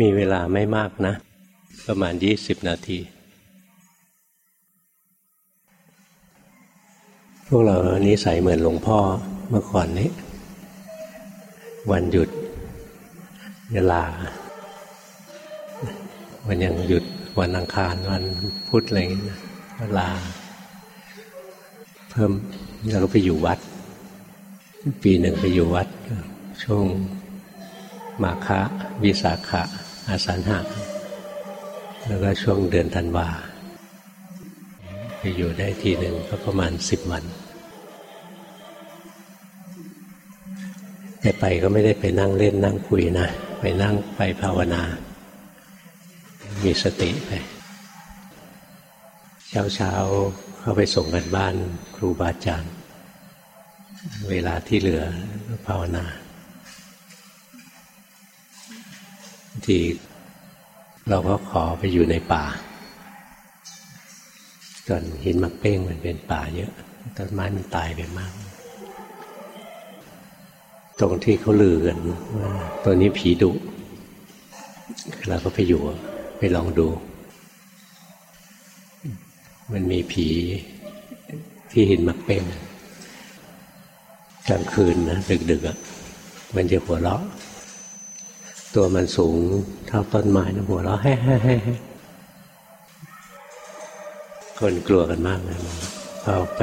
มีเวลาไม่มากนะ ประมาณยี่สิบนาที พวกเรานี้ใสเหมือนหลวงพ่อเมื่อก่อนนี้ วันหยุด เวลาวันยังหยุดวันอังคารวันพุธอะไรอย่างนี้เวลา เพิ่มแล้วก็ไปอยู่วัด ปีหนึ่งไปอยู่วัด ช่วง มาฆะวิสาขะอาสันหะแล้วก็ช่วงเดือนธันวาไปอยู่ได้ทีหนึ่งก็ประมาณสิบวันแต่ไปก็ไม่ได้ไปนั่งเล่นนั่งคุยนะ ไปนั่งไปภาวนา มีสติไป เช้าเช้าเข้าไปส่งกันบ้านครูบาอาจารย์ เวลาที่เหลือภาวนา ที เราก็ขอไปอยู่ในป่าก่อนหินมักเป้งมันเป็นป่าเยอะต้นไม้มันตายไปมาก ตรงที่เขาลือกันว่าตัวนี้ผีดุเราก็ไปอยู่ไปลองดู มันมีผีที่หินมักเป้งกลางคืนนะดึกๆมันจะหัวเราะ ตัวมันสูงเท่าต้นไม้นะหัวเราะแฮ่แฮ่แฮ่คนกลัวกันมากเลยเข้าไป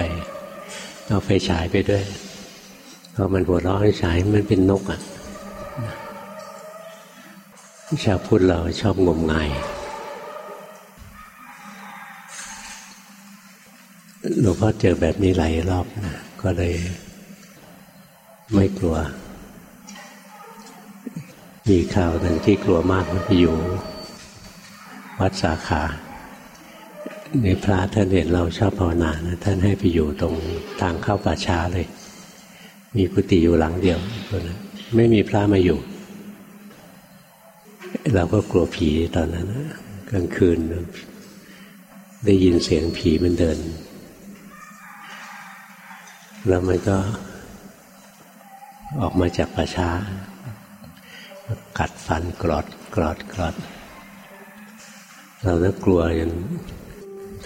เอาไฟฉายไปด้วยพอมันหัวเราะไฟฉายมันเป็นนกอะชาวพุทธเราชอบงมงายหลวงพ่อเจอแบบนี้หลายรอบนะก็เลยไม่กลัว มีข่าวหนึ่งที่กลัวมากไปอยู่ วัดสาขาในพระท่านเห็นเราชอบภาวนานะท่านให้ไปอยู่ตรงทางเข้าป่าช้าเลย มีกุฏิอยู่หลังเดียวตัวนั้นไม่มีพระมาอยู่ เราก็กลัวผีตอนนั้นนะกลางคืน ได้ยินเสียงผีมันเดิน แล้วมันก็ออกมาจากป่าช้า กัดฟันกรอดกรอดกรอด เราก็กลัวจน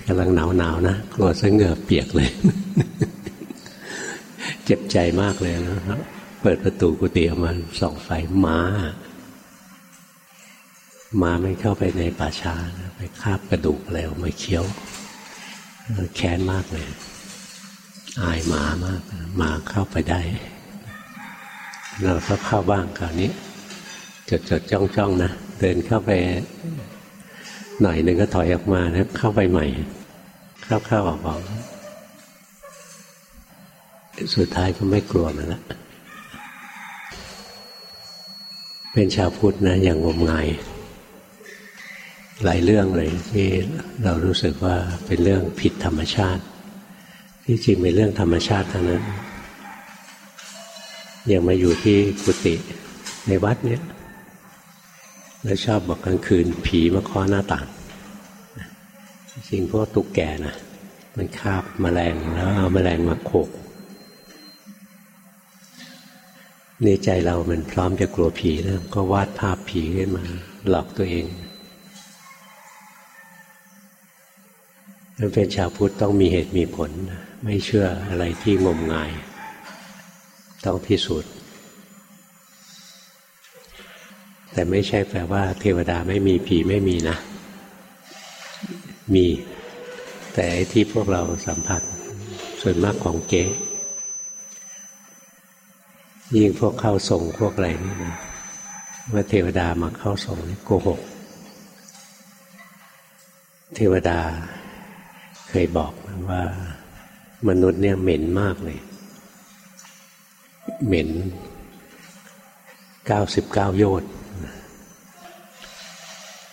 กำลังหนาวหนาวนะกลัวซะเหงื่อเปียกเลย เจ็บใจมากเลยนะครับเปิดประตูกุฏิออกมาส่องไฟม้าม้าไม่เข้าไปในป่าช้านะไปคาบกระดูกอะไรออกมาเคี้ยวแค้นมากเลย อายหมามากหมาเข้าไปได้ เราก็เข้าบ้างคราวนี้ จดจดจ้องจ้องนะเดินเข้าไปหน่อยหนึ่งก็ถอยออกมาแล้วเข้าไปใหม่ เข้าเข้าออกออกสุดท้ายก็ไม่กลัวมันละเป็นชาวพุทธนะอย่างงมงาย หลายเรื่องเลยที่เรารู้สึกว่าเป็นเรื่องผิดธรรมชาติ ที่จริงเป็นเรื่องธรรมชาติทั้งนั้นอย่างมาอยู่ที่กุฏิในวัดเนี้ย แล้วชอบบอกกลางคืน ผีมาเคาะหน้าต่างจริงพวกตุกแกนะมันคาบมแมลงแล้วเอามแมลงมาโขกในใจเรามันพร้อมจะกลัวผีนะก็วาดภาพผีขึ้นมา หลอกตัวเองถ้าเป็นชาวพุทธต้องมีเหตุมีผล ไม่เชื่ออะไรที่งมงาย ต้องพิสูจน์ แต่ไม่ใช่แปลว่า เทวดาไม่มีผีไม่มีนะ มี แต่ที่พวกเราสัมผัสส่วนมากของเก๊ยิ่งพวกเข้าทรงพวกอะไรนี่นะว่าเทวดามาเข้าทรงนี่โกหก เทวดาเคยบอกว่ามนุษย์เนี่ยเหม็นมากเลย เหม็นเก้าสิบเก้าโยชน์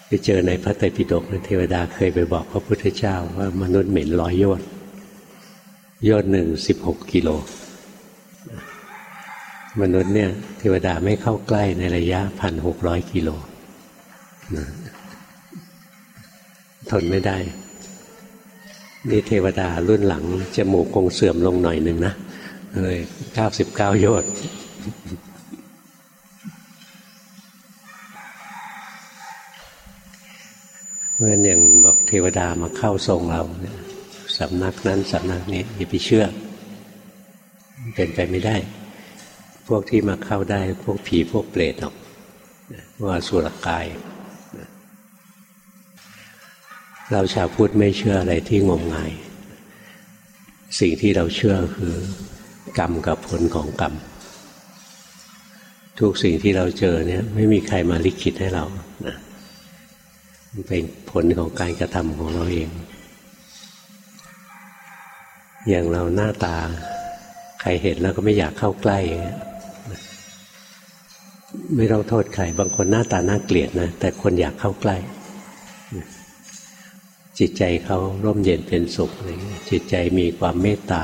ไปเจอในพระไตรปิฎกเทวดาเคยไปบอกพระพุทธเจ้าว่ามนุษย์เหม็นร้อยโยชน์โยชน์หนึ่งสิบหกกิโลมนุษย์เนี่ยเทวดาไม่เข้าใกล้ในระยะพันหกร้อยกิโลทนไม่ได้นี่เทวดารุ่นหลังจมูกคงเสื่อมลงหน่อยหนึ่งนะเลยเก้าสิบเก้าโยชน์ เพราะฉะนั้นอย่างบอกเทวดามาเข้าทรงเราสำนักนั้นสำนักนี้อย่าไปเชื่อ เป็นไปไม่ได้ พวกที่มาเข้าได้พวกผีพวกเปรตหรอกว่าสุรกาย เราชาวพุทธไม่เชื่ออะไรที่งมงาย สิ่งที่เราเชื่อคือกรรมกับผลของกรรมทุกสิ่งที่เราเจอเนี่ยไม่มีใครมาลิขิตให้เรานะ เป็นผลของการกระทำของเราเอง อย่างเราหน้าตา ใครเห็นแล้วก็ไม่อยากเข้าใกล้ ไม่ต้องโทษใคร บางคนหน้าตาน่าเกลียดนะ แต่คนอยากเข้าใกล้ จิตใจเขาร่มเย็นเป็นสุขจิตใจมีความเมตตา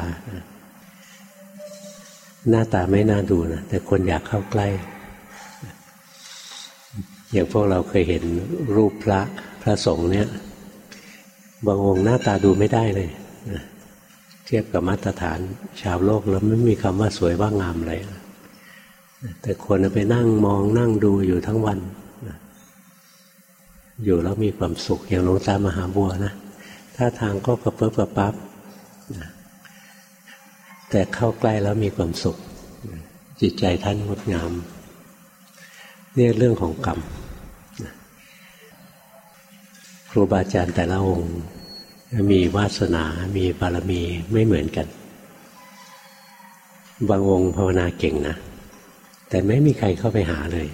หน้าตาไม่น่าดูนะ แต่คนอยากเข้าใกล้ อย่างพวกเราเคยเห็นรูปพระพระสงฆ์เนี่ย บางองค์หน้าตาดูไม่ได้เลยเทียบกับมาตรฐานชาวโลกแล้วไม่มีคำว่าสวยว่างามเลยแต่คนไปนั่งมองนั่งดูอยู่ทั้งวันอยู่แล้วมีความสุขอย่างหลวงตามหาบัวนะท่าทางก็กระเพิบกระปับแต่เข้าใกล้แล้วมีความสุข จิตใจท่านงดงามเนี่เรื่องของกรรม ครูบาอาจารย์แต่ละองค์มีวาสนา มีบารมีไม่เหมือนกัน บางองค์ภาวนาเก่งนะ แต่ไม่มีใครเข้าไปหาเลย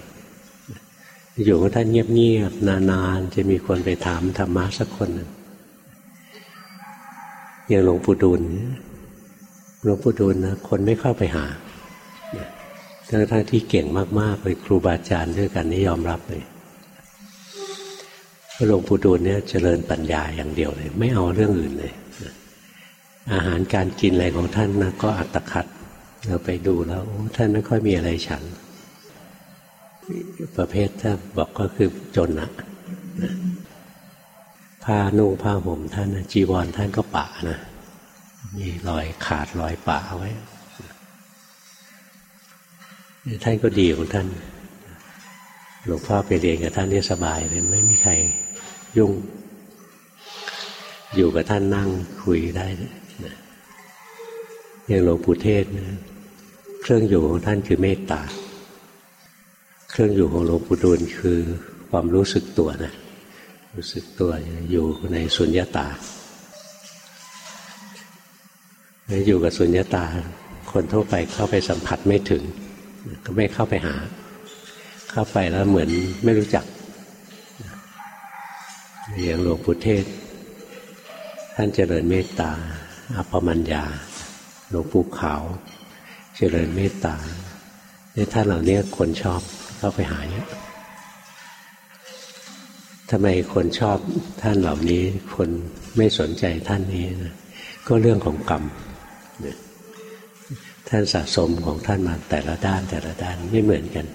อยู่กับท่านเงียบๆนานๆ จะมีคนไปถามธรรมะสักคนหนึ่งอย่างหลวงปู่ดูลหลวงปู่ดูลนะคนไม่เข้าไปหาทั้งที่เก่งมากๆเลยครูบาอาจารย์ด้วยกันนี่ยอมรับเลย หลวงปู่ดูลเนี่ยเจริญปัญญาอย่างเดียวเลย ไม่เอาเรื่องอื่นเลย อาหารการกินอะไรของท่านนะก็อัตคัดเราไปดูแล้วท่านไม่ค่อยมีอะไรฉัน ประเภทถ้าบอกก็คือจนอะผ้านุ่งผ้าห่มท่านจีวรท่านก็ปะนะ มีรอยขาดรอยปะไว้ท่านก็ดีของท่าน หลวงพ่อไปเรียนกับท่านนี่สบายเลยไม่มีใคร ยุ่ง อยู่กับท่านนั่งคุยได้นะอย่างหลวงปู่เทศนะเครื่องอยู่ของท่านคือเมตตา เครื่องอยู่ของหลวงปู่ดูลคือความรู้สึกตัวนะรู้สึกตัวอยู่ในสุญญาตาอยู่กับสุญญาตา คนทั่วไปเข้าไปสัมผัสไม่ถึง ก็ไม่เข้าไปหา เข้าไปแล้วเหมือนไม่รู้จัก อย่างหลวงปู่เทศ ท่านเจริญเมตตาอภมัญญาหลวงปู่ขาว เจริญเมตตาเนี่ยท่านเหล่านี้คนชอบเข้าไปหาเนี่ยทำไมคนชอบท่านเหล่านี้ คนไม่สนใจท่านนี้นะก็เรื่องของกรรมท่านสะสมของท่านมาแต่ละด้านแต่ละด้านไม่เหมือนกัน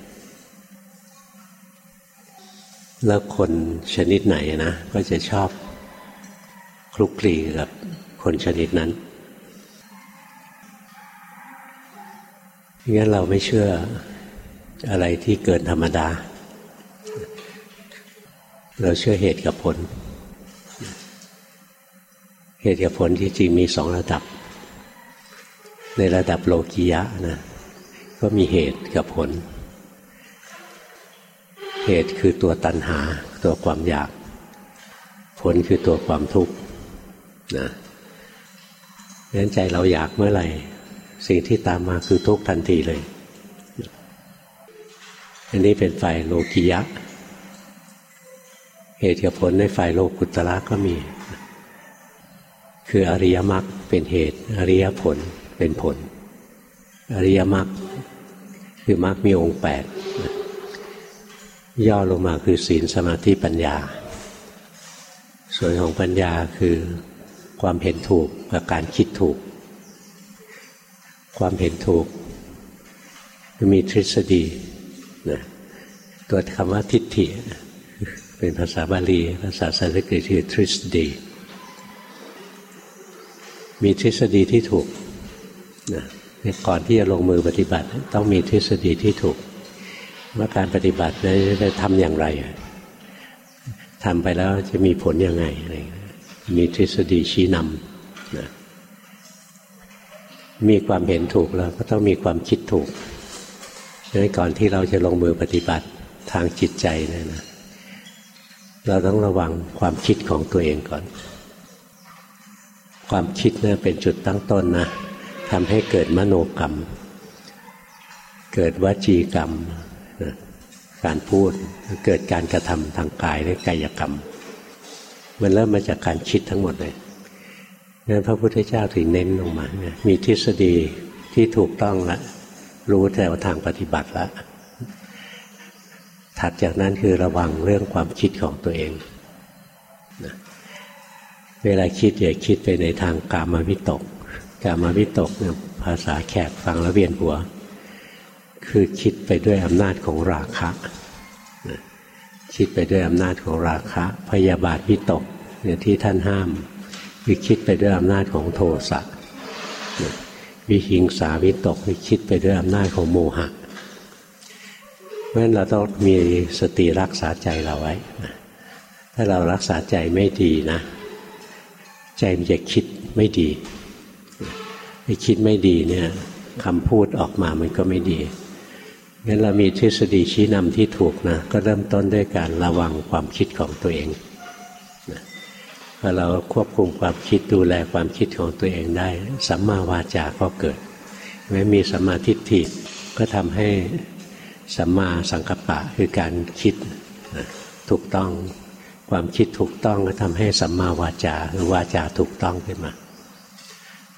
แล้วคนชนิดไหนนะก็จะชอบคลุกคลีกับคนชนิดนั้นงั้นเราไม่เชื่ออะไรที่เกินธรรมดา เราเชื่อเหตุกับผล เหตุกับผลที่จริงมีสองระดับ ในระดับโลกียะนะก็มีเหตุกับผล เหตุคือตัวตัณหา ตัวความอยาก ผลคือตัวความทุกข์นะงั้นใจเราอยากเมื่อไหร่ สิ่งที่ตามมาคือทุกข์ทันทีเลย อันนี้เป็นฝ่ายโลกิยะ เหตุกับผลในฝ่ายโลกุตระก็มี คืออริยมรรคเป็นเหตุ อริยผลเป็นผล อริยมรรคคือมรรคมีองค์แปด ย่อลงมาคือศีลสมาธิปัญญา ส่วนของปัญญาคือความเห็นถูกกับการคิดถูก ความเห็นถูกมีทฤษฎีนะตัวคำว่าทิฏฐิ เป็นภาษาบาลี ภาษาสันสกฤตคือทฤษฎี มีทฤษฎีที่ถูกนะก่อนที่จะลงมือปฏิบัติ ต้องมีทฤษฎีที่ถูก ว่าการปฏิบัติจะทำอย่างไรทำไปแล้วจะมีผลยังไงอะไรมีทฤษฎีชี้นำนะมีความเห็นถูกแล้วก็ต้องมีความคิดถูกดังนั้นก่อนที่เราจะลงมือปฏิบัติทางจิตใจเนี่ยนะ เราต้องระวังความคิดของตัวเองก่อน ความคิดเนี่ยเป็นจุดตั้งต้นนะทำให้เกิดมโนกรรม เกิดวจีกรรม การพูด เกิดการกระทำทางกายหรือกายกรรม มันเริ่มมาจากการคิดทั้งหมดเลยงั้นพระพุทธเจ้าถึงเน้นลงมาเนี่ยมีทฤษฎีที่ถูกต้องละรู้แต่ว่าทางปฏิบัติล้วถัดจากนั้นคือระวังเรื่องความคิดของตัวเองนะเวลาคิดอย่าคิดไปในทางกามาวิตก กามาวิตกเนี่ยภาษาแขกฟังแล้วเวียนหัว คือคิดไปด้วยอำนาจของราคะคิดไปด้วยอำนาจของราคะ พยาบาทวิตกเนี่ยที่ท่านห้ามคือคิดไปด้วยอำนาจของโทสะวิหิงสาวิตกคือคิดไปด้วยอำนาจของโมหะเพราะฉะนั้นเราต้องมีสติรักษาใจเราไว้ถ้าเรารักษาใจไม่ดีนะ ใจมันจะคิดไม่ดีไปคิดไม่ดีเนี่ยคำพูดออกมามันก็ไม่ดี งั้นเรามีทฤษฎีชี้นำที่ถูกนะก็เริ่มต้นด้วยการระวังความคิดของตัวเองพอเราควบคุมความคิดดูแลความคิดของตัวเองได้สัมมาวาจาก็เกิดแม้มีสัมมาทิฏฐิก็ทำให้สัมมาสังกัปปะคือการคิดถูกต้องความคิดถูกต้องก็ทำให้สัมมาวาจาหรือวาจาถูกต้องขึ้นมา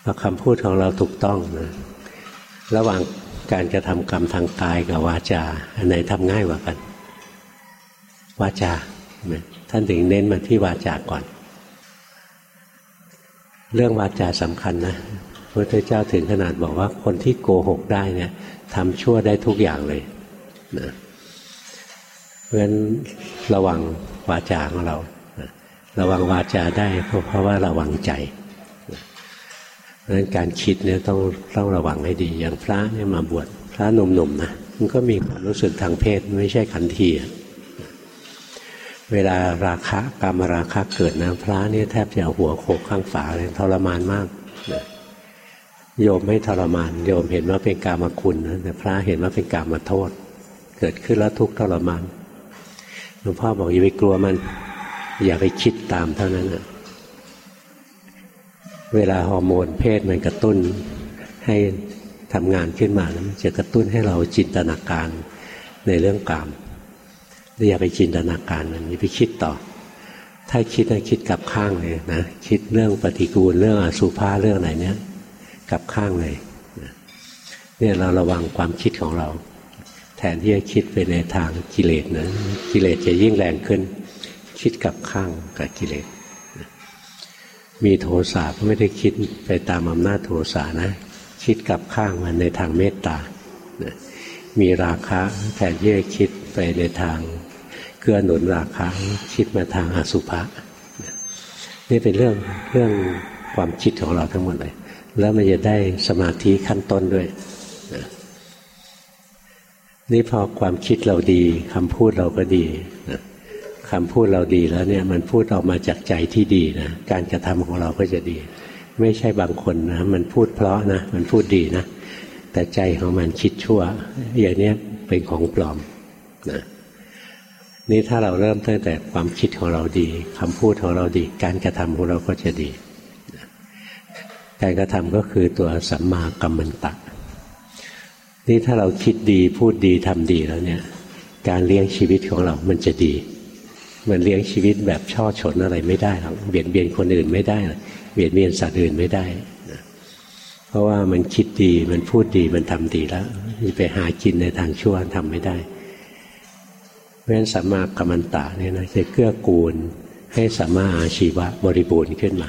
พอคำพูดของเราถูกต้องนะระหว่าง การกระทำกรรมทางกายกับวาจา อันไหนทำง่ายกว่ากัน วาจาท่านถึงเน้นมาที่วาจาก่อน เรื่องวาจาสำคัญนะพระพุทธเจ้าถึงขนาดบอกว่าคนที่โกหกได้เนี่ยทำชั่วได้ทุกอย่างเลยนะเพราะฉะนั้นระวังวาจาของเรา ระวังวาจาได้เพราะว่าระวังใจ เพราะฉะนั้นการคิดเนี่ยต้องต้องระวังให้ดี อย่างพระเนี่ยมาบวชพระหนุ่มๆนะมันก็มีความรู้สึกทางเพศไม่ใช่ขันทีเวลาราคะกามราคะเกิดนะพระนี่แทบจะหัวโขกข้างฝาเลยทรมานมากโยมไม่ทรมาน โยมเห็นว่าเป็นกามคุณนะแต่พระเห็นว่าเป็นกามาโทษ เกิดขึ้นแล้วทุกข์ทรมานหลวงพ่อบอกอย่าไปกลัวมัน อย่าไปคิดตามเท่านั้นนะ เวลาฮอร์โมนเพศมันกระตุ้นให้ทำงานขึ้นมานะมันจะกระตุ้นให้เราจินตนาการในเรื่องกามอย่าไปจินตนาการมันอย่าไปคิดต่อ ถ้าคิดนะคิดกับข้างเลยนะคิดเรื่องปฏิกูลเรื่องอสุภาเรื่องไหนเนี้ยกับข้างเลยเนี่ยเราระวังความคิดของเรา แทนที่จะคิดไปในทางกิเลสนะกิเลสจะยิ่งแรงขึ้น คิดกับข้างกับกิเลส มีโทสะก็ไม่ได้คิดไปตามอำนาจโทสะนะ คิดกลับข้างมันในทางเมตตามีราคะแทนที่จะคิดไปในทางเกื้อหนุนราคะคิดมาทางอสุภะนี่เป็นเรื่องเรื่องความคิดของเราทั้งหมดเลย แล้วมันจะได้สมาธิขั้นต้นด้วยนี่พอความคิดเราดีคำพูดเราก็ดีนะ คำพูดเราดีแล้วเนี่ยมันพูดออกมาจากใจที่ดีนะการกระทำของเราก็จะดี ไม่ใช่บางคนนะมันพูดเพราะนะมันพูดดีนะ แต่ใจของมันคิดชั่ว อย่างนี้เป็นของปลอมนะนี่ถ้าเราเริ่มตั้งแต่ความคิดของเราดีคำพูดของเราดี การกระทำของเราก็จะดีการกระทำก็คือตัวสัมมากัมมันตะนี่ถ้าเราคิดดีพูดดีทำดีแล้วเนี่ย การเลี้ยงชีวิตของเรามันจะดี มันเลี้ยงชีวิตแบบช่อฉนอะไรไม่ได้หรอกเบียดเบียนคนอื่นไม่ได้เบียดเบียนสัตว์อื่นไม่ได้นะเพราะว่ามันคิดดีมันพูดดีมันทำดีแล้วไปหากินในทางชั่วทำไม่ได้เพราะฉะนั้นสัมมากัมมันตะเนี่ยนะจะเกื้อกูลให้สัมมาอาชีวะบริบูรณ์ขึ้นมา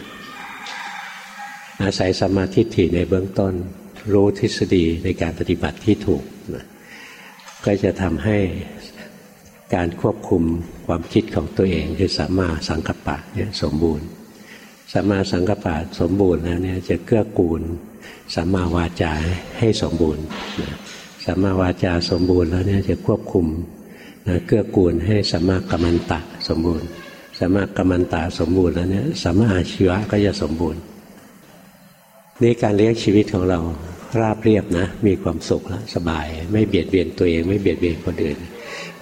อาศัยสมาธิถี่ในเบื้องต้น รู้ทฤษฎีในการปฏิบัติที่ถูกนะก็จะทำให้ การควบคุมความคิดของตัวเองคือสัมมาสังกัปปะเนี่ยสมบูรณ์สัมมาสังกัปปะสมบูรณ์แล้วเนี่ยจะเกื้อกูลสัมมาวาจาให้สมบูรณ์สัมมาวาจาสมบูรณ์แล้วเนี่ยจะควบคุมนะเกื้อกูลให้สัมมากัมมันตะสมบูรณ์สัมมากัมมันตาสมบูรณ์แล้วเนี่ยสัมมาอาชีวะก็จะสมบูรณ์นี่การเลี้ยงชีวิตของเราราบเรียบนะ มีความสุขแล้วสบาย ไม่เบียดเบียนตัวเอง ไม่เบียดเบียนคนอื่น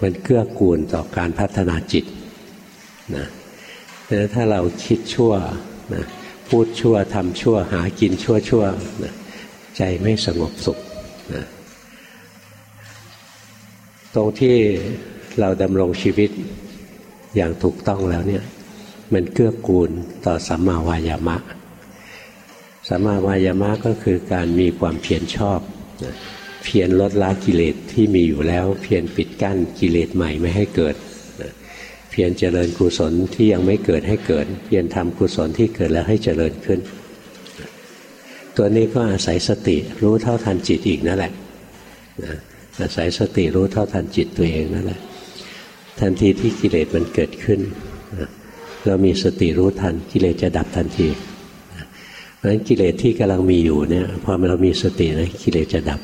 มันเกื้อกูลต่อการพัฒนาจิตนะแต่ถ้าเราคิดชั่วนะพูดชั่วทำชั่ว หากินชั่วชั่วนะใจไม่สงบสุขนะตรงที่เราดำรงชีวิตอย่างถูกต้องแล้วเนี่ยมันเกื้อกูลต่อสัมมาวายามะสัมมาวายามะก็คือการมีความเพียรชอบ เพียรลดละกิเลสที่มีอยู่แล้ว เพียรปิดกั้นกิเลสใหม่ไม่ให้เกิดเพียรเจริญกุศลที่ยังไม่เกิดให้เกิด เพียรทำกุศลที่เกิดแล้วให้เจริญขึ้น ตัวนี้ก็อาศัยสติรู้เท่าทันจิตอีกนั่นแหละอาศัยสติรู้เท่าทันจิตตัวเองนั่นแหละทันทีที่กิเลสมันเกิดขึ้น เรามีสติรู้ทันกิเลสจะดับทันทีเพราะฉะนั้นกิเลสที่กำลังมีอยู่เนี่ยพอเรามีสตินะกิเลสจะดับ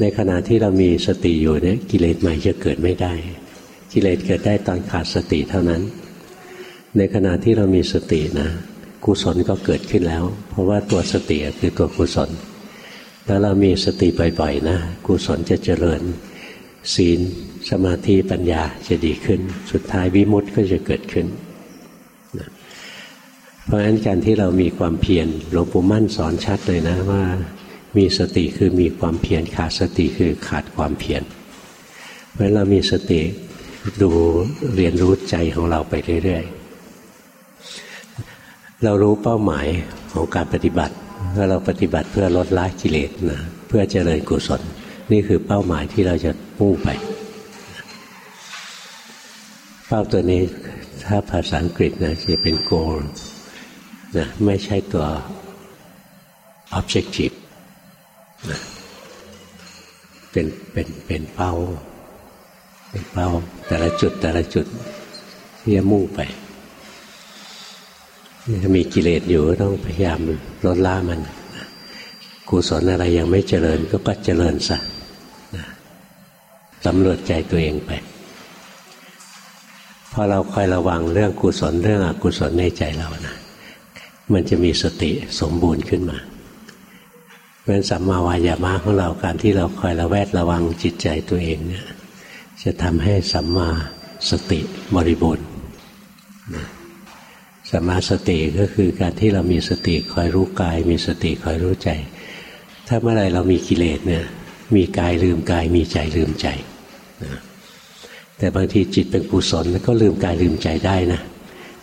ในขณะที่เรามีสติอยู่เนี่ยกิเลสใหม่จะเกิดไม่ได้ กิเลสเกิดได้ตอนขาดสติเท่านั้น ในขณะที่เรามีสตินะกุศลก็เกิดขึ้นแล้ว เพราะว่าตัวสติคือตัวกุศลแล้วเรามีสติบ่อยๆนะกุศลจะเจริญ ศีลสมาธิปัญญาจะดีขึ้น สุดท้ายวิมุตต์ก็จะเกิดขึ้นนะเพราะฉะนั้นการที่เรามีความเพียรหลวงปู่มั่นสอนชัดเลยนะว่า มีสติคือมีความเพียรขาดสติคือขาดความเพียรเพราะฉะนั้นเรามีสติดูเรียนรู้ใจของเราไปเรื่อยๆ เรารู้เป้าหมายของการปฏิบัติว่าเราปฏิบัติเพื่อลดละกิเลสนะเพื่อเจริญกุศล นี่คือเป้าหมายที่เราจะมุ่งไป เป้าตัวนี้ถ้าภาษาอังกฤษนะจะเป็น goal นะไม่ใช่ตัว objective เป็นเป็นเป็นเป้า เป็นเป้า แต่ละจุดแต่ละจุดที่จะมุ่งไปถ้ามีกิเลสอยู่ต้องพยายามลดละมันกุศลอะไรยังไม่เจริญก็ก็เจริญซะสำรวจใจตัวเองไปพอเราคอยระวังเรื่องกุศลเรื่องอกุศลในใจเรานะมันจะมีสติสมบูรณ์ขึ้นมา ราะสัมมาวายามะของเราการที่เราคอยระแวดระวังจิตใจตัวเองเนี่ยจะทำให้สัมมาสติบริบูรณ์สัมมาสติก็คือการที่เรามีสติคอยรู้กาย มีสติคอยรู้ใจ ถ้าเมื่อไรเรามีกิเลสเนี่ยมีกายลืมกายมีใจลืมใจนะแต่บางทีจิตเป็นกุศลก็ลืมกายลืมใจได้นะ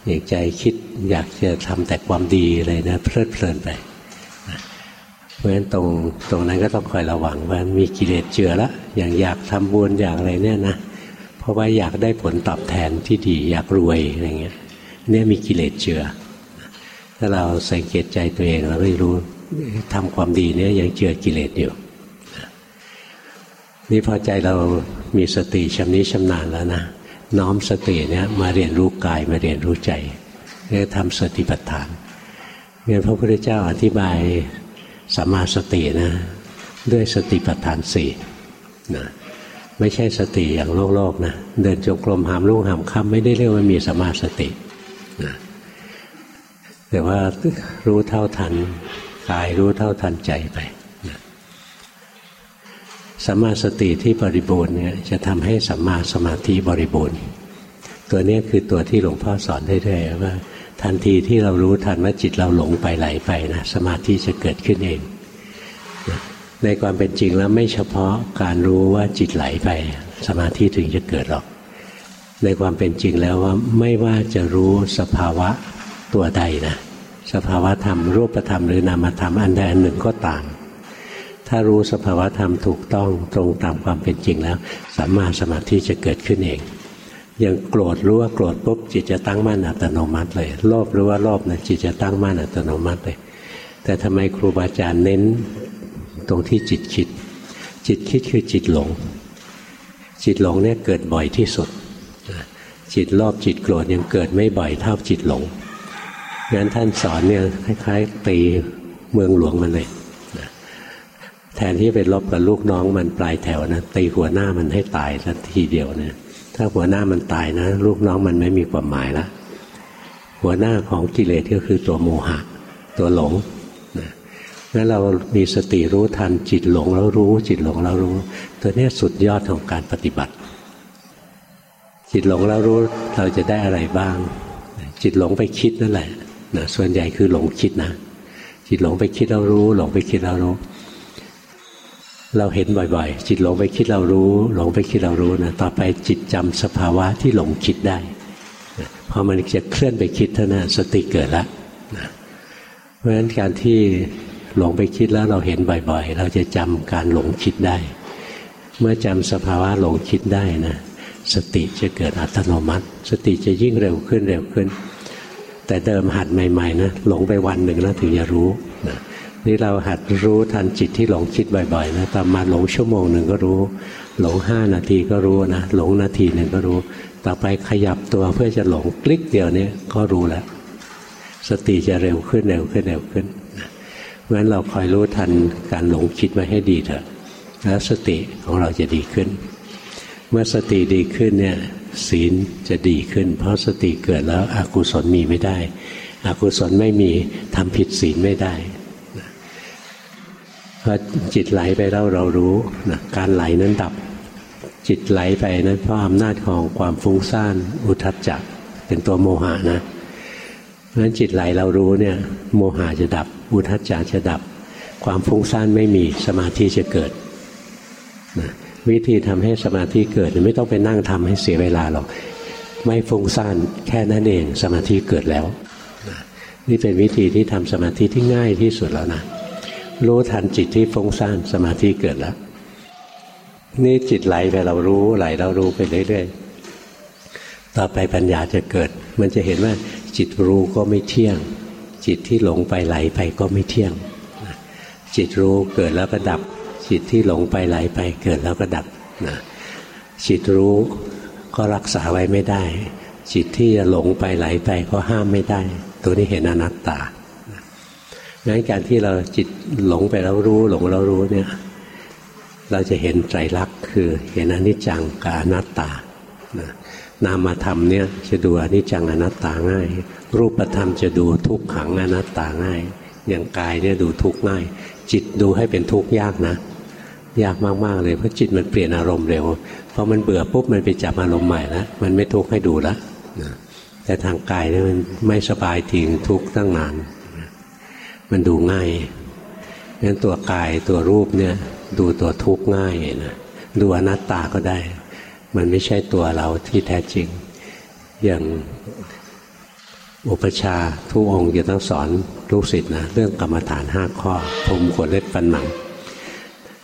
อย่างใจคิดอยากจะทำแต่ความดีอะไรนะเพลิดเพลินไป เพราะฉะนั้นตรงตรงนั้นก็ต้องคอยระวังว่ามีกิเลสเจือละอย่างอยากทำบุญอย่างอะไรเนี่ยนะเพราะว่าอยากได้ผลตอบแทนที่ดีอยากรวยอะไรเงี้ยเนี่ยมีกิเลสเจือ ถ้าเราสังเกตใจตัวเองเราไม่รู้ทำความดีเนี่ยยังเจือกิเลสอยู่นี่พอใจเรามีสติชำนิชำนาญแล้วนะน้อมสติเนี่ยมาเรียนรู้กายมาเรียนรู้ใจเรียทำสติปัฏฐานเงี้ยพระพุทธเจ้าอธิบาย สัมมาสตินะด้วยสติปัฏฐานสี่นะไม่ใช่สติอย่างโลกโลกนะเดินจงกรมหามลุ่งหามค่ำไม่ได้เรียกว่ามีสัมมาสตินะแต่ว่ารู้เท่าทันกายรู้เท่าทันใจไปสัมมาสติที่บริบูรณ์เนี่ยจะทำให้สัมมาสมาธิบริบูรณ์ ตัวนี้คือตัวที่หลวงพ่อสอนได้เลยว่า ทันทีที่เรารู้ทันว่าจิตเราหลงไปไหลไปนะสมาธิจะเกิดขึ้นเอง ในความเป็นจริงแล้วไม่เฉพาะการรู้ว่าจิตไหลไป สมาธิถึงจะเกิดหรอก ในความเป็นจริงแล้วว่าไม่ว่าจะรู้สภาวะตัวใดนะสภาวะธรรมรูปธรรมหรือนามธรรมอันใดอันหนึ่งก็ตามถ้ารู้สภาวะธรรมถูกต้องตรงตามความเป็นจริงแล้วสัมมาสมาธิจะเกิดขึ้นเอง อย่างโกรธรู้ว่าโกรธปุ๊บจิตจะตั้งมั่นอัตโนมัติเลยโลภรู้ว่าโลภนะจิตจะตั้งมั่นอัตโนมัติเลย แต่ทำไมครูบาอาจารย์เน้นตรงที่จิตคิด จิตคิดคือจิตหลง จิตหลงเนี่ยเกิดบ่อยที่สุด จิตโลภจิตโกรธยังเกิดไม่บ่อยเท่าจิตหลงงั้นท่านสอนเนี่ยคล้ายๆตีเมืองหลวงมันเลยแทนที่ไปลบกับลูกน้องมันปลายแถวนะตีหัวหน้ามันให้ตายทันทีเดียวเนะ ถ้าหัวหน้ามันตายนะ ลูกน้องมันไม่มีความหมายละหัวหน้าของกิเลสก็คือตัวโมหะ ตัวหลงนะงั้นเรามีสติรู้ทันจิตหลงแล้วรู้ จิตหลงแล้วรู้ ตัวนี้สุดยอดของการปฏิบัติ จิตหลงแล้วรู้เราจะได้อะไรบ้าง จิตหลงไปคิดนั่นแหละนะส่วนใหญ่คือหลงคิดนะ จิตหลงไปคิดเรารู้ หลงไปคิดเรารู้ เราเห็นบ่อยๆ จิตหลงไปคิดเรารู้ หลงไปคิดเรารู้นะต่อไปจิตจำสภาวะที่หลงคิดได้พอมันจะเคลื่อนไปคิดเท่านั้นสติเกิดแล้วเพราะฉะนั้นการที่หลงไปคิดแล้วเราเห็นบ่อยๆ เราจะจำการหลงคิดได้ เมื่อจำสภาวะหลงคิดได้นะสติจะเกิดอัตโนมัติ สติจะยิ่งเร็วขึ้นเร็วขึ้น แต่เดิมหัดใหม่ๆนะหลงไปวันหนึ่งแล้วถึงจะรู้นะ นี่เราหัดรู้ทันจิตที่หลงคิดบ่อยๆนะต่อมาหลงชั่วโมงหนึ่งก็รู้ หลงห้านาทีก็รู้นะหลงนาทีหนึ่งก็รู้ ต่อไปขยับตัวเพื่อจะหลงคลิกเดียวนี้ก็รู้แล้ว สติจะเร็วขึ้นเร็วขึ้นเร็วขึ้นเพราะฉะนั้นเราคอยรู้ทันการหลงคิดไว้ให้ดีเถอะแล้วสติของเราจะดีขึ้น เมื่อสติดีขึ้นเนี่ยศีลจะดีขึ้น เพราะสติเกิดแล้วอกุศลมีไม่ได้ อกุศลไม่มีทำผิดศีลไม่ได้ พอจิตไหลไปแล้วเรารู้นะการไหลนั้นดับ จิตไหลไปนั้นเพราะอำนาจของความฟุ้งซ่านอุทัจจะเป็นตัวโมหะนะเพราะฉะนั้นจิตไหลเรารู้เนี่ย โมหะจะดับ อุทัจจะจะดับ ความฟุ้งซ่านไม่มีสมาธิจะเกิดนะวิธีทำให้สมาธิเกิดไม่ต้องไปนั่งทำให้เสียเวลาหรอกไม่ฟุ้งซ่านแค่นั้นเองสมาธิเกิดแล้ว นี่เป็นวิธีที่ทำสมาธิที่ง่ายที่สุดแล้วนะ รู้ทันจิตที่ฟุ้งซ่านสมาธิเกิดแล้ว นี่จิตไหลไปเรารู้ไหลเรารู้ไปเรื่อยๆต่อไปปัญญาจะเกิด มันจะเห็นว่าจิตรู้ก็ไม่เที่ยง จิตที่หลงไปไหลไปก็ไม่เที่ยง จิตรู้เกิดแล้วก็ดับ จิตที่หลงไปไหลไปเกิดแล้วก็ดับนะจิตรู้ก็รักษาไว้ไม่ได้ จิตที่จะหลงไปไหลไปก็ห้ามไม่ได้ ตัวนี้เห็นอนัตตา งั้นการที่เราจิตหลงไปแล้วรู้ หลงแล้วรู้เนี่ย เราจะเห็นไตรลักษณ์คือเห็นอนิจจังกับอนัตตานนามธรรมเนี่ยจะดูอนิจจังอนัตตาง่าย รูปธรรมจะดูทุกขังอนัตตาง่าย อย่างกายเนี่ยดูทุกง่าย จิตดูให้เป็นทุกข์ยากนะ ยากมากๆเลยเพราะจิตมันเปลี่ยนอารมณ์เร็วพอมันเบื่อปุ๊บมันไปจับอารมณ์ใหม่แล้วมันไม่ทุกข์ให้ดูแล้วแต่ทางกายเนี่ยมันไม่สบายทิ้งทุกข์ตั้งนาน มันดูง่ายงั้นตัวกายตัวรูปเนี่ยดูตัวทุกข์ง่ายนะดูอนัตตาก็ได้ มันไม่ใช่ตัวเราที่แท้จริง อย่างอุปชาทุกองค์จะต้องสอนลูกศิษย์นะเรื่องกรรมฐานห้าข้อผมขนเล็บฟันหนัง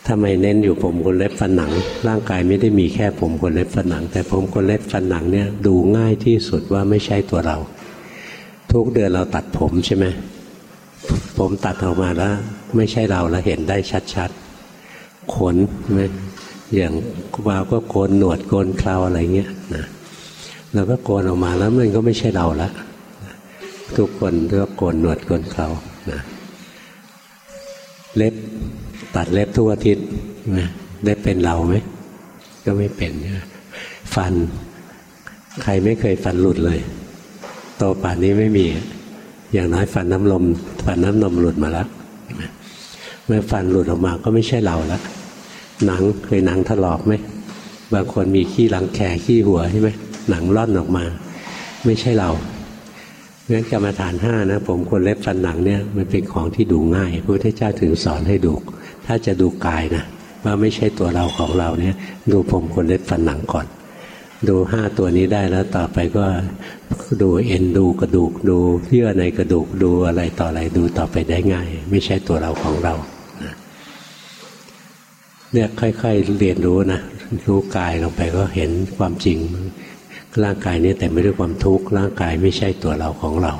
ทำไมเน้นอยู่ผมขนเล็บฟันหนัง ร่างกายไม่ได้มีแค่ผมขนเล็บฟันหนัง แต่ผมขนเล็บฟันหนังเนี่ยดูง่ายที่สุดว่าไม่ใช่ตัวเรา ทุกเดือนเราตัดผมใช่ไหม ผมตัดออกมาแล้ว ไม่ใช่เราแล้วเห็นได้ชัดๆขนอย่างวาวก็โกนหนวดโกนเคราอะไรเงี้ยนะเราก็โกนออกมาแล้วมันก็ไม่ใช่เราละทุกคนก็โกนหนวดโกนเครานะเล็บตัดเล็บทุกอาทิตย์นะเล็บเป็นเราไหมก็ไม่เป็นฟัน ใครไม่เคยฟันหลุดเลย โตป่านนี้ไม่มี อย่างน้อยฟันน้ำลมฟันน้ำนมหลุดมาแล้วเมื่อฟันหลุดออกมาก็ไม่ใช่เราแล้วหนังเคยหนังถลอกไหมบางคนมีขี้หลังแขขี้หัวใช่ไหมหนังร่อนออกมา ไม่ใช่เราเพราะฉะนั้นกรรมฐานห้านะผมคนเล็บฟันหนังเนี่ยมันเป็นของที่ดูง่ายพระพุทธเจ้าถึงสอนให้ดูถ้าจะดูกายนะว่าไม่ใช่ตัวเราของเราเนี่ย ดูผมคนเล็บฟันหนังก่อน ดูห้าตัวนี้ได้แล้วต่อไปก็ดูเอ็นดูกระดูกดูเยื่อในกระดูกดูอะไรต่ออะไรดูต่อไปได้ง่าย ไม่ใช่ตัวเราของเราเนี่ยค่อยๆเรียนรู้นะรู้กายลงไปก็เห็นความจริง ร่างกายนี้แต่ไม่ด้วยความทุกข์ร่างกายไม่ใช่ตัวเราของเรา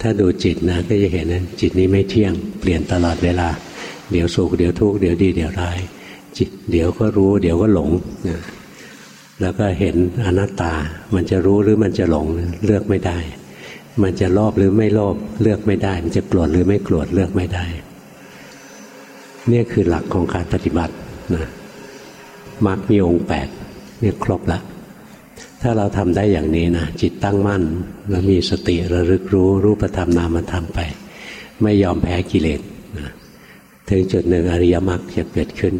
ถ้าดูจิตนะก็จะเห็นนะจิตนี้ไม่เที่ยงเปลี่ยนตลอดเวลา เดี๋ยวสุขเดี๋ยวทุกข์เดี๋ยวดีเดี๋ยวร้ายจิตเดี๋ยวก็รู้ เดี๋ยวก็หลงนะ แล้วก็เห็นอนัตตา มันจะรู้หรือมันจะหลงเลือกไม่ได้ มันจะโลภหรือไม่โลภเลือกไม่ได้ มันจะโกรธหรือไม่โกรธเลือกไม่ได้ เนี่ยคือหลักของการปฏิบัตินะมรรคมีองค์แปดนี่ยครบละถ้าเราทำได้อย่างนี้นะจิตตั้งมั่นแล้วมีสติระลึกรู้รูปธรรมนามธรรมไป ไม่ยอมแพ้กิเลสนะถึงจุดหนึ่งอริยมรรคจะเกิดขึ้น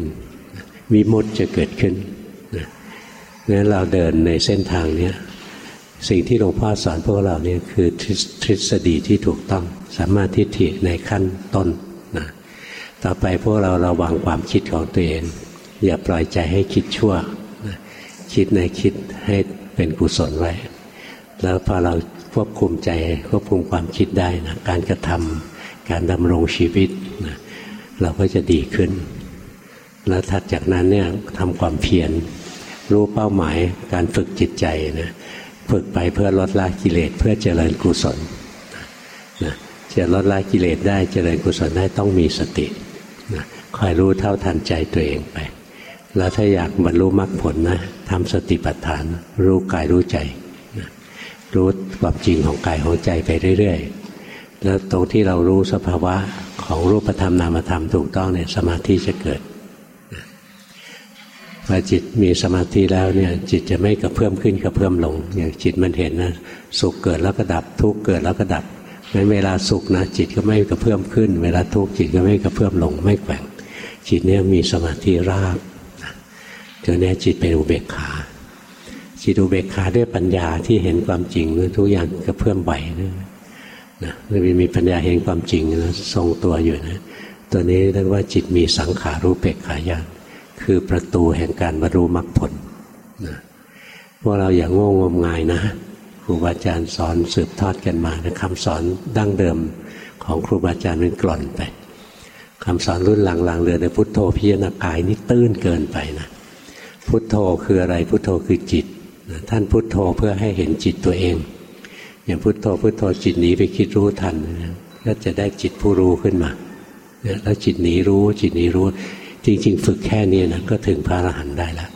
วิมุตติจะเกิดขึ้นน งั้นเราเดินในเส้นทางนี้สิ่งที่หลวงพ่อสอนพวกเราเนี่ยคือทฤษฎีที่ถูกต้องสามารถทิฏฐิในขั้นต้นนะต่อไปพวกเราระวังความคิดของตัวเอง อย่าปล่อยใจให้คิดชั่วนะคิดในคิดให้เป็นกุศลไว้ แล้วพอเราควบคุมใจควบคุมความคิดได้นะการกระทำการดำรงชีวิตนะเราก็จะดีขึ้น แล้วถัดจากนั้นเนี่ยทำความเพียร รู้เป้าหมายการฝึกจิตใจนะฝึกไปเพื่อลดละกิเลสเพื่อเจริญกุศลนะจะลดละกิเลสได้เจริญกุศลได้ต้องมีสตินะคอยรู้เท่าทันใจตัวเองไป แล้วถ้าอยากบรรลุมรรคผลนะทำสติปัฏฐาน รู้กายรู้ใจนะรู้ความจริงของกายของใจไปเรื่อยๆ แล้วตรงที่เรารู้สภาวะของรูปธรรมนามธรรมถูกต้องเนี่ยสมาธิจะเกิด อจิตมีสมาธิแล้วเนี่ยจิตจะไม่กระเพื่อมขึ้นกระเพื่อมลงอย่างจิตมันเห็นนะสุขเกิดแล้วก็ดับทุกข์เกิดแล้วก็ดับงั้นเวลาสุขนะจิตก็ไม่กระเพื่อมขึ้น เวลาทุกข์จิตก็ไม่กระเพื่อมลงไม่แกว่งจิตเนี่ยมีสมาธิราบจนนี้จิตเป็นอุเบกขาจิตอุเบกขาด้วยปัญญาที่เห็นความจริงทุกอย่างกระเพื่อมไหวนะนะมีปัญญาเห็นความจริงนะทรงตัวอยู่นะตัวนี้เรียกว่าจิตมีสังขารู้เบกขายาน คือประตูแห่งการบรรลุมรรคผลนะพวกเราอย่างโง่งมงายนะครูบาอาจารย์สอนสืบทอดกันมานะคำสอนดั้งเดิมของครูบาอาจารย์เป็นกล่อนไปคำสอนรุ่นหลังๆเรือในพุทโธพิจารณากายนี่ตื้นเกินไปนะพุทโธคืออะไรพุทโธคือจิตนะท่านพุทโธเพื่อให้เห็นจิตตัวเอง อย่างพุทโธพุทโธจิตหนีไปคิดรู้ทันนะก็จะได้จิตผู้รู้ขึ้นมาแล้วจิตหนีรู้จิตหนีรู้ จริง ๆ ฝึกแค่นี้นะก็ถึงพระอรหันต์ได้แล้ว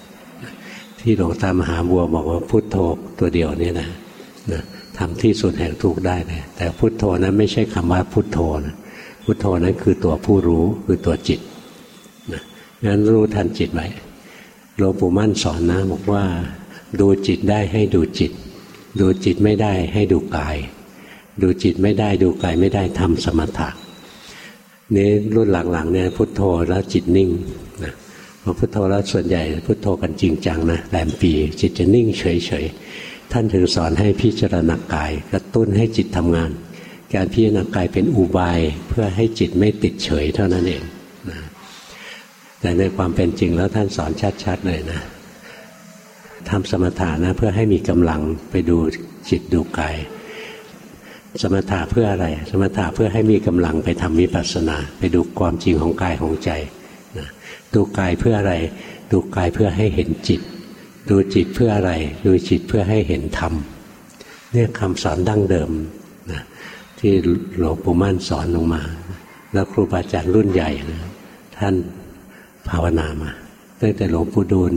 ที่หลวงตามหาบัวบอกว่าพุทโธตัวเดียวนี่นะนะทำที่สุดแห่งทุกได้เลยแต่พุทโธนั้นไม่ใช่คำว่าพุทโธนะพุทโธนั้นคือตัวผู้รู้คือตัวจิตนะงั้นรู้ทันจิตไว้หลวงปู่มั่นสอนนะบอกว่าดูจิตได้ให้ดูจิต ดูจิตไม่ได้ให้ดูกาย ดูจิตไม่ได้ดูกายไม่ได้ทำสมถะ นี้รุ่นหลังๆเนี่ยพุทโธแล้วจิตนิ่งนะพอพุทโธแล้วส่วนใหญ่พุทโธกันจริงจังนะแหลมปี จิตจะนิ่งเฉยๆท่านถึงสอนให้พิจารณากาย กระตุ้นให้จิตทำงาน การพิจารณากายเป็นอุบายเพื่อให้จิตไม่ติดเฉยเท่านั้นเองนะแต่ในความเป็นจริงแล้วท่านสอนชัดๆเลยนะทำสมถะนะเพื่อให้มีกำลังไปดูจิตดูกาย สมถะเพื่ออะไร สมถะเพื่อให้มีกำลังไปทำมิปัสสนา ไปดูความจริงของกายของใจนะดูกายเพื่ออะไร ดูกายเพื่อให้เห็นจิต ดูจิตเพื่ออะไร ดูจิตเพื่อให้เห็นธรรมเนี่ยคำสอนดั้งเดิมนะที่หลวงปู่มั่นสอนลงมา แล้วครูบาอาจารย์รุ่นใหญ่นะท่านภาวนามาตั้งแต่หลวงปู่ดูล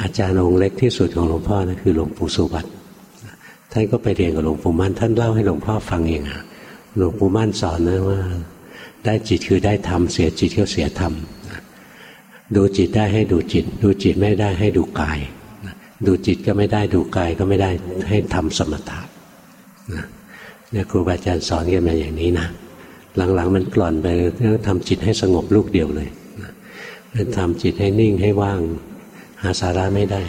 อาจารย์องค์เล็กที่สุดของหลวงพ่อนะคือหลวงปู่สุวัต ท่านก็ไปเรียนกับหลวงปู่มั่นท่านเล่าให้หลวงพ่อฟังเองอะหลวงปู่มั่นสอนนะว่า ได้จิตคือได้ธรรมเสียจิตก็เสียธรรมดูจิตได้ให้ดูจิต ดูจิตไม่ได้ให้ดูกาย ดูจิตก็ไม่ได้ดูกายก็ไม่ได้ให้ทำสมถะเนี่ยครูบาอาจารย์สอนกันมาอย่างนี้นะหลังๆมันกล่อนไปทำจิตให้สงบลูกเดียวเลยทำจิตให้นิ่งให้ว่าง หาสาระไม่ได้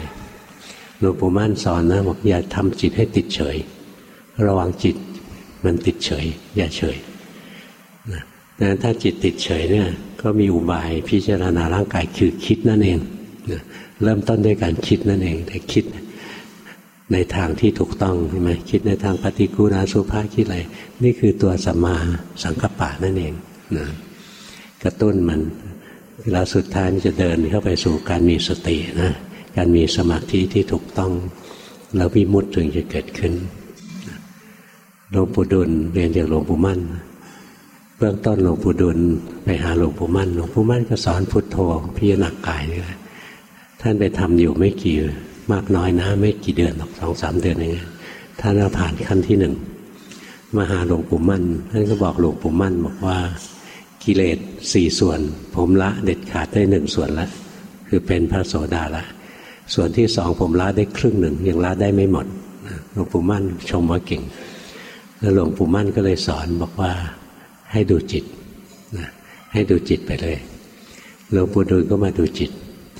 หลวงปู่มั่นสอนนะบอกอย่าทำจิตให้ติดเฉย ระวังจิตมันติดเฉย อย่าเฉยนะถ้าจิตติดเฉยเนี่ย ก็มีอุบายพิจารณาร่างกายคือคิดนั่นเองนะเริ่มต้นด้วยการคิดนั่นเองแต่คิดในทางที่ถูกต้องใช่ไหมคิดในทางปฏิกูณาสุภาคิดอะไรนี่คือตัวสัมมาสังกัปปะนั่นเองนะกระตุ้นมันเวลาสุดท้ายมันจะเดินเข้าไปสู่การมีสตินะ การมีสมาธิที่ถูกต้องแล้ววิมุตถึงจะเกิดขึ้นหลวงปู่ดุลเรียนจากหลวงปู่มั่น เบื้องต้นหลวงปู่ดุลไปหาหลวงปู่มั่น หลวงปู่มั่นก็สอนพุทโธพิจารณากายนี่แหละท่านไปทำอยู่ไม่กี่มากน้อยนะ ไม่กี่เดือนหรอกสองสามเดือนเองท่านก็ผ่านขั้นที่หนึ่งมาหาหลวงปู่มั่นท่านก็บอกหลวงปู่มั่นบอกว่ากิเลสสี่ส่วน ผมละเด็ดขาดได้หนึ่งส่วนละคือเป็นพระโสดาละ ส่วนที่สองผมละได้ครึ่งหนึ่งยังละได้ไม่หมดหลวงปู่มั่นชมว่าเก่ง แล้วหลวงปู่มั่นก็เลยสอนบอกว่าให้ดูจิตนะให้ดูจิตไปเลยหลวงปู่ดูลก็มาดูจิต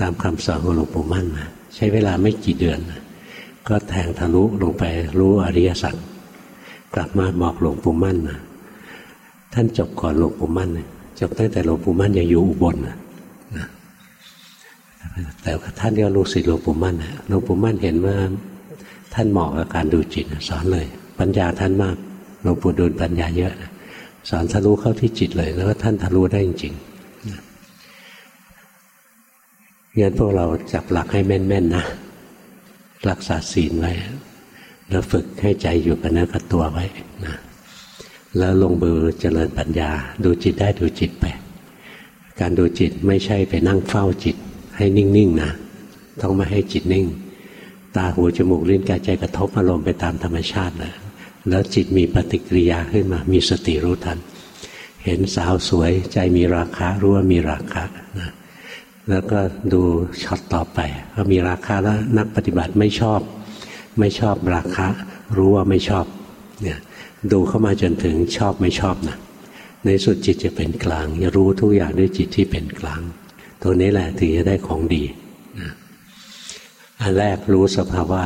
ตามคำสอนของหลวงปู่มั่นมาใช้เวลาไม่กี่เดือน ก็แทงทะลุลงไปรู้อริยสัจกลับมาบอกหลวงปู่มั่นนะท่านจบก่อนหลวงปู่มั่นจบตั้งแต่หลวงปู่มั่นยังอยู่อุบลนะ แต่ท่านก็รู้สิหลวงปู่มั่นหลวงปู่มั่นเห็นว่า ท่านเหมาะกับการดูจิตสอนเลย ปัญญาท่านมากหลวงปู่ดูลปัญญาเยอะสอนทะลุเข้าที่จิตเลย แล้วก็ท่านทะลุได้จริงๆงั้นพวกเราจับหลักให้แม่นๆนะรักษาศีลไว้ แล้วฝึกให้ใจอยู่กับเนื้อกับตัวไว้นะแล้วลงมือเจริญปัญญา ดูจิตได้ดูจิตไป การดูจิตไม่ใช่ไปนั่งเฝ้าจิต ให้นิ่งๆนะต้องไม่ให้จิตนิ่ง ตาหูจมูกลิ้นกายใจกระทบอารมณ์ไปตามธรรมชาตินะแล้วจิตมีปฏิกิริยาขึ้นมา มีสติรู้ทัน เห็นสาวสวยใจมีราคารู้ว่ามีราคานะแล้วก็ดูช็อตต่อไปว่ามีราคาแล้วนักปฏิบัติไม่ชอบ ไม่ชอบราคารู้ว่าไม่ชอบเนี่ยดูเข้ามาจนถึงชอบไม่ชอบนะในสุดจิตจะเป็นกลางจะรู้ทุกอย่างด้วยจิตที่เป็นกลาง ตัวนี้แหละถึงจะได้ของดีนะอันแรกรู้สภาวะ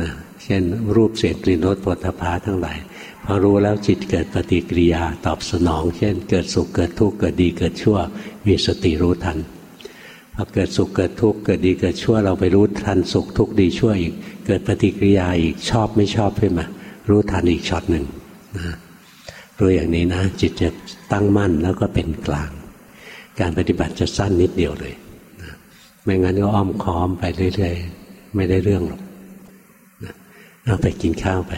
นะเช่น รูปเสียงกลิ่นรสผลพาทั้งหลายพอรู้แล้วจิตเกิดปฏิกิริยาตอบสนอง เช่น เกิดสุขเกิดทุกข์เกิดดีเกิดชั่ว มีสติรู้ทันพอเกิดสุขเกิดทุกข์เกิดดีเกิดชั่วเราไปรู้ทันสุขทุกข์ดีชั่วอีก เกิดปฏิกิริยาอีกชอบไม่ชอบขึ้นมารู้ทันอีกช็อตหนึ่งนะรู้อย่างนี้นะ จิตจะตั้งมั่นแล้วก็เป็นกลาง การปฏิบัติจะสั้นนิดเดียวเลยไม่งั้นก็อ้อมค้อมไปเรื่อยๆ ไม่ได้เรื่องหรอกเอาไปกินข้าวไป